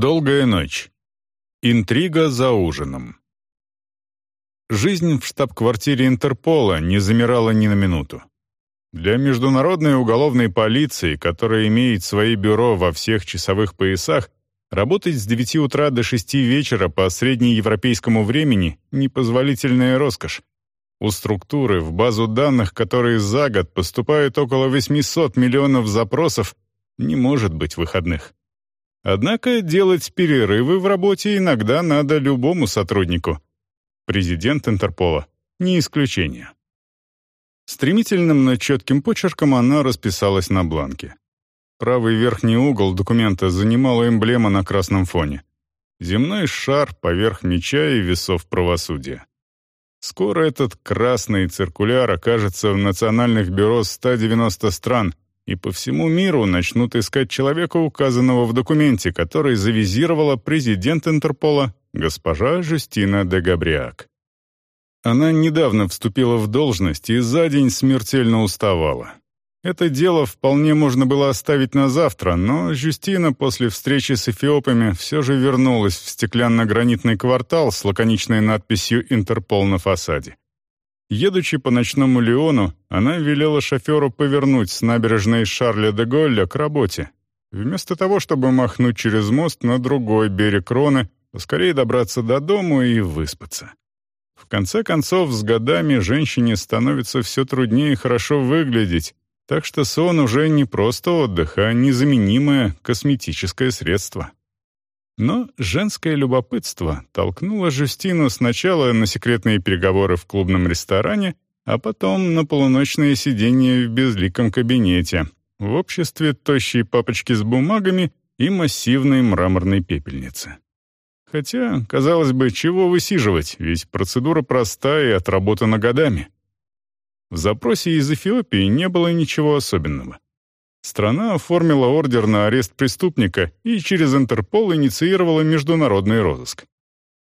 Долгая ночь. Интрига за ужином. Жизнь в штаб-квартире Интерпола не замирала ни на минуту. Для международной уголовной полиции, которая имеет свои бюро во всех часовых поясах, работать с 9 утра до 6 вечера по среднеевропейскому времени — непозволительная роскошь. У структуры, в базу данных, которые за год поступают около 800 миллионов запросов, не может быть выходных. Однако делать перерывы в работе иногда надо любому сотруднику. Президент Интерпола — не исключение. Стремительным, но четким почерком она расписалась на бланке. Правый верхний угол документа занимала эмблема на красном фоне. Земной шар поверх меча и весов правосудия. Скоро этот красный циркуляр окажется в национальных бюро 190 стран — и по всему миру начнут искать человека, указанного в документе, который завизировала президент Интерпола госпожа Жюстина де Габриак. Она недавно вступила в должность и за день смертельно уставала. Это дело вполне можно было оставить на завтра, но Жюстина после встречи с эфиопами все же вернулась в стеклянно-гранитный квартал с лаконичной надписью «Интерпол» на фасаде. Едучи по ночному Лиону, она велела шоферу повернуть с набережной Шарля де Голля к работе. Вместо того, чтобы махнуть через мост на другой берег Роны, поскорее добраться до дому и выспаться. В конце концов, с годами женщине становится все труднее хорошо выглядеть, так что сон уже не просто отдых, а незаменимое косметическое средство. Но женское любопытство толкнуло Жюстину сначала на секретные переговоры в клубном ресторане, а потом на полуночное сидение в безликом кабинете, в обществе тощей папочки с бумагами и массивной мраморной пепельницы. Хотя, казалось бы, чего высиживать, ведь процедура простая и отработана годами. В запросе из Эфиопии не было ничего особенного. Страна оформила ордер на арест преступника и через Интерпол инициировала международный розыск.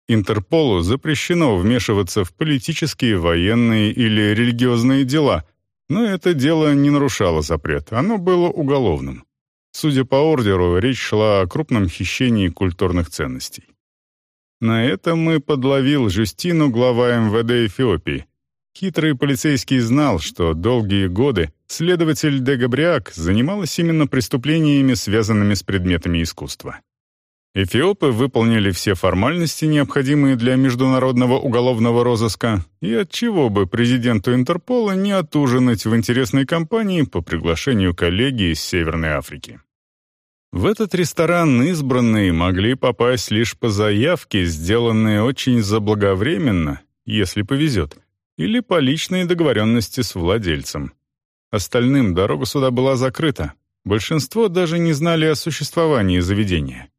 Интерполу запрещено вмешиваться в политические, военные или религиозные дела, но это дело не нарушало запрет, оно было уголовным. Судя по ордеру, речь шла о крупном хищении культурных ценностей. На это мы подловил Жюстину, глава МВД Эфиопии, Хитрый полицейский знал, что долгие годы следователь де Габриак занималась именно преступлениями, связанными с предметами искусства. Эфиопы выполнили все формальности, необходимые для международного уголовного розыска, и отчего бы президенту Интерпола не отужинать в интересной компании по приглашению коллеги из Северной Африки. В этот ресторан избранные могли попасть лишь по заявке, сделанной очень заблаговременно, если повезет, или по личной договоренности с владельцем. Остальным дорога сюда была закрыта. Большинство даже не знали о существовании заведения.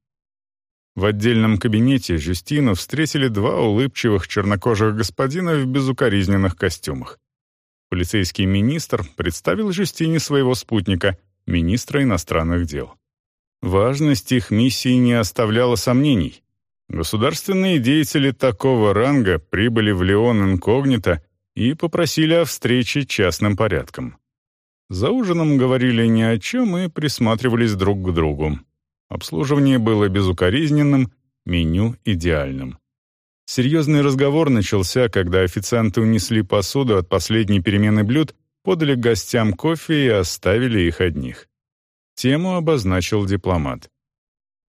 В отдельном кабинете Жюстину встретили два улыбчивых чернокожих господина в безукоризненных костюмах. Полицейский министр представил Жюстине своего спутника, министра иностранных дел. Важность их миссии не оставляла сомнений. Государственные деятели такого ранга прибыли в Леон инкогнито и попросили о встрече частным порядком. За ужином говорили ни о чем и присматривались друг к другу. Обслуживание было безукоризненным, меню идеальным. Серьезный разговор начался, когда официанты унесли посуду от последней перемены блюд, подали гостям кофе и оставили их одних. Тему обозначил дипломат.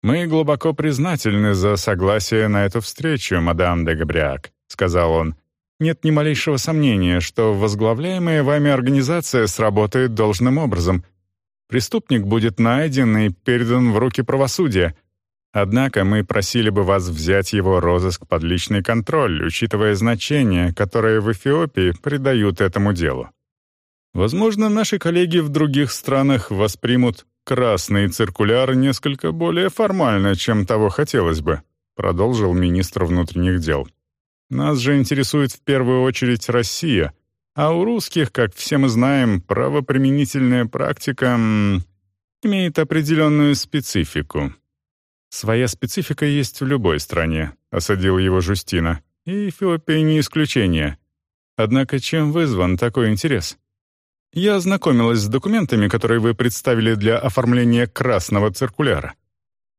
«Мы глубоко признательны за согласие на эту встречу, мадам де Габриак», — сказал он. «Нет ни малейшего сомнения, что возглавляемая вами организация сработает должным образом. Преступник будет найден и передан в руки правосудия. Однако мы просили бы вас взять его розыск под личный контроль, учитывая значение, которое в Эфиопии придают этому делу. Возможно, наши коллеги в других странах воспримут красный циркуляр несколько более формально, чем того хотелось бы», продолжил министр внутренних дел. «Нас же интересует в первую очередь Россия, а у русских, как все мы знаем, правоприменительная практика имеет определенную специфику». «Своя специфика есть в любой стране», — осадил его Жустина, «и Эфиопия не исключение. Однако чем вызван такой интерес?» Я ознакомилась с документами, которые вы представили для оформления красного циркуляра.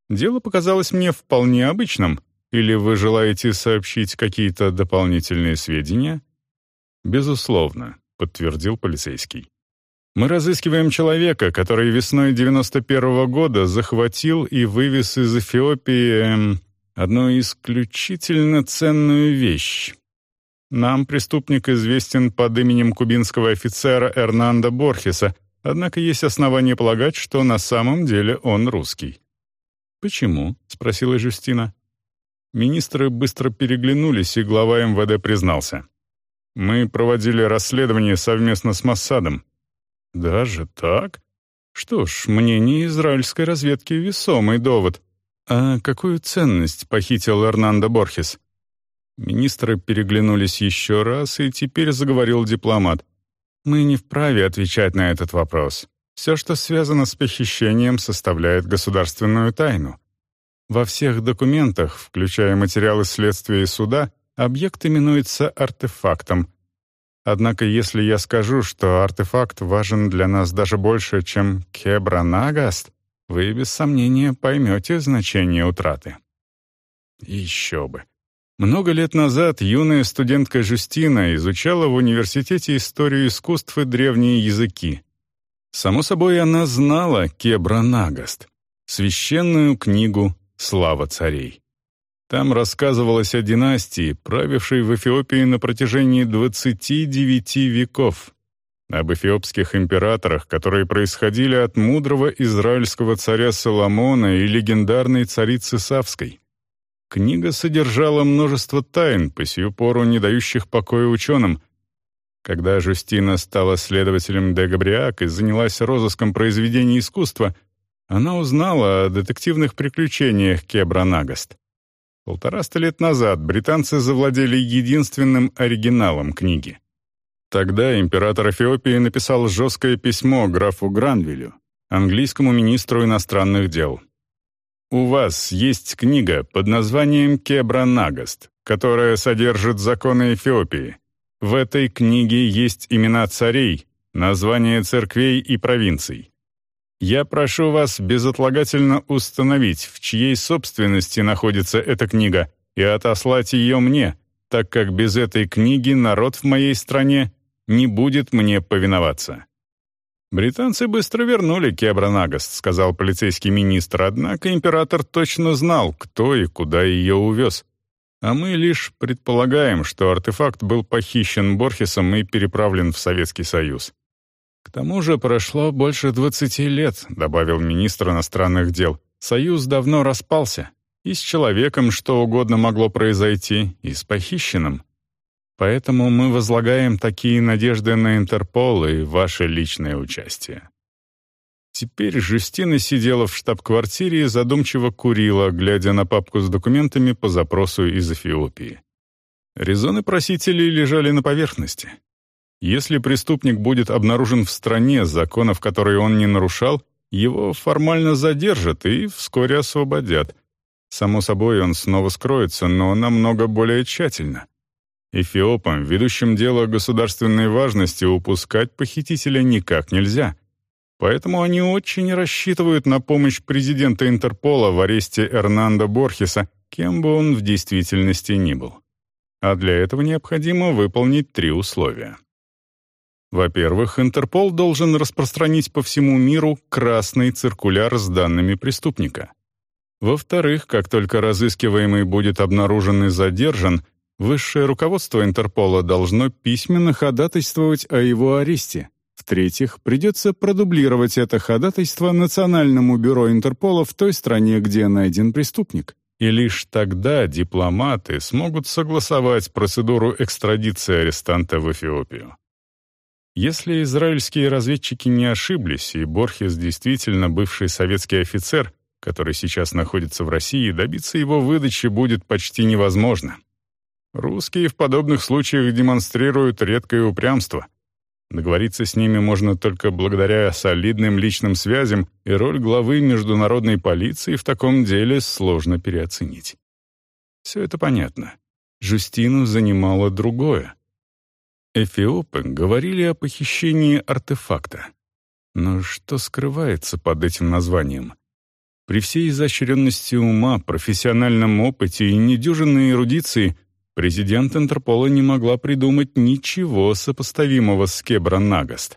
Дело показалось мне вполне обычным. Или вы желаете сообщить какие-то дополнительные сведения?» «Безусловно», — подтвердил полицейский. «Мы разыскиваем человека, который весной 91-го года захватил и вывез из Эфиопии эм, одну исключительно ценную вещь. Нам преступник известен под именем кубинского офицера Эрнандо Борхеса, однако есть основания полагать, что на самом деле он русский». «Почему?» — спросила Жюстина. Министры быстро переглянулись, и глава МВД признался. «Мы проводили расследование совместно с Массадом». «Даже так? Что ж, мнение израильской разведки — весомый довод. А какую ценность похитил Эрнандо Борхес?» Министры переглянулись еще раз, и теперь заговорил дипломат. «Мы не вправе отвечать на этот вопрос. Все, что связано с похищением, составляет государственную тайну. Во всех документах, включая материалы следствия и суда, объект именуется артефактом. Однако если я скажу, что артефакт важен для нас даже больше, чем кебранагаст, вы без сомнения поймете значение утраты. Еще бы. Много лет назад юная студентка Жустина изучала в университете историю искусств и древние языки. Само собой, она знала Кебранагаст, священную книгу «Слава царей». Там рассказывалось о династии, правившей в Эфиопии на протяжении 29 веков, об эфиопских императорах, которые происходили от мудрого израильского царя Соломона и легендарной царицы Савской. Книга содержала множество тайн, по сию пору не дающих покоя ученым. Когда Жустина стала следователем де Габриак и занялась розыском произведений искусства — она узнала о детективных приключениях Кебра Нагаст. Полтораста лет назад британцы завладели единственным оригиналом книги. Тогда император Эфиопии написал жесткое письмо графу Гранвилю, английскому министру иностранных дел. «У вас есть книга под названием «Кебра Нагаст», которая содержит законы Эфиопии. В этой книге есть имена царей, названия церквей и провинций. Я прошу вас безотлагательно установить, в чьей собственности находится эта книга, и отослать ее мне, так как без этой книги народ в моей стране не будет мне повиноваться». «Британцы быстро вернули Кебранагаст», — сказал полицейский министр, однако император точно знал, кто и куда ее увез. А мы лишь предполагаем, что артефакт был похищен Борхесом и переправлен в Советский Союз. «К тому же прошло больше двадцати лет», — добавил министр иностранных дел. «Союз давно распался. И с человеком что угодно могло произойти, и с похищенным. Поэтому мы возлагаем такие надежды на Интерпол и ваше личное участие». Теперь Жюстина сидела в штаб-квартире и задумчиво курила, глядя на папку с документами по запросу из Эфиопии. Резоны просителей лежали на поверхности. Если преступник будет обнаружен в стране, законов которые он не нарушал, его формально задержат и вскоре освободят. Само собой, он снова скроется, но намного более тщательно. Эфиопам, ведущим дело государственной важности, упускать похитителя никак нельзя. Поэтому они очень рассчитывают на помощь президента Интерпола в аресте Эрнандо Борхеса, кем бы он в действительности ни был. А для этого необходимо выполнить три условия. Во-первых, Интерпол должен распространить по всему миру красный циркуляр с данными преступника. Во-вторых, как только разыскиваемый будет обнаружен и задержан, высшее руководство Интерпола должно письменно ходатайствовать о его аресте. В-третьих, придется продублировать это ходатайство Национальному бюро Интерпола в той стране, где найден преступник. И лишь тогда дипломаты смогут согласовать процедуру экстрадиции арестанта в Эфиопию. Если израильские разведчики не ошиблись, и Борхес действительно бывший советский офицер, который сейчас находится в России, добиться его выдачи будет почти невозможно. Русские в подобных случаях демонстрируют редкое упрямство. Договориться с ними можно только благодаря солидным личным связям, и роль главы международной полиции в таком деле сложно переоценить. Все это понятно. Жустину занимало другое — Эфиопы говорили о похищении артефакта. Но что скрывается под этим названием? При всей изощренности ума, профессиональном опыте и недюжинной эрудиции президент Интерпола не могла придумать ничего сопоставимого с Кебра-Нагаст.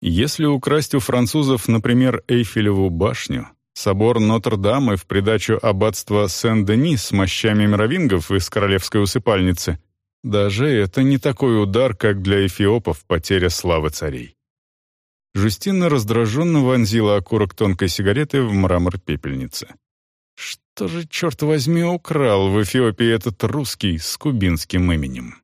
Если украсть у французов, например, Эйфелеву башню, собор Нотр-Дам и в придачу аббатство Сен-Дени с мощами мировингов из королевской усыпальницы, даже это не такой удар, как для эфиопов потеря славы царей. Жустина раздраженно вонзила окурок тонкой сигареты в мрамор пепельницы. Что же, черт возьми, украл в Эфиопии этот русский с кубинским именем?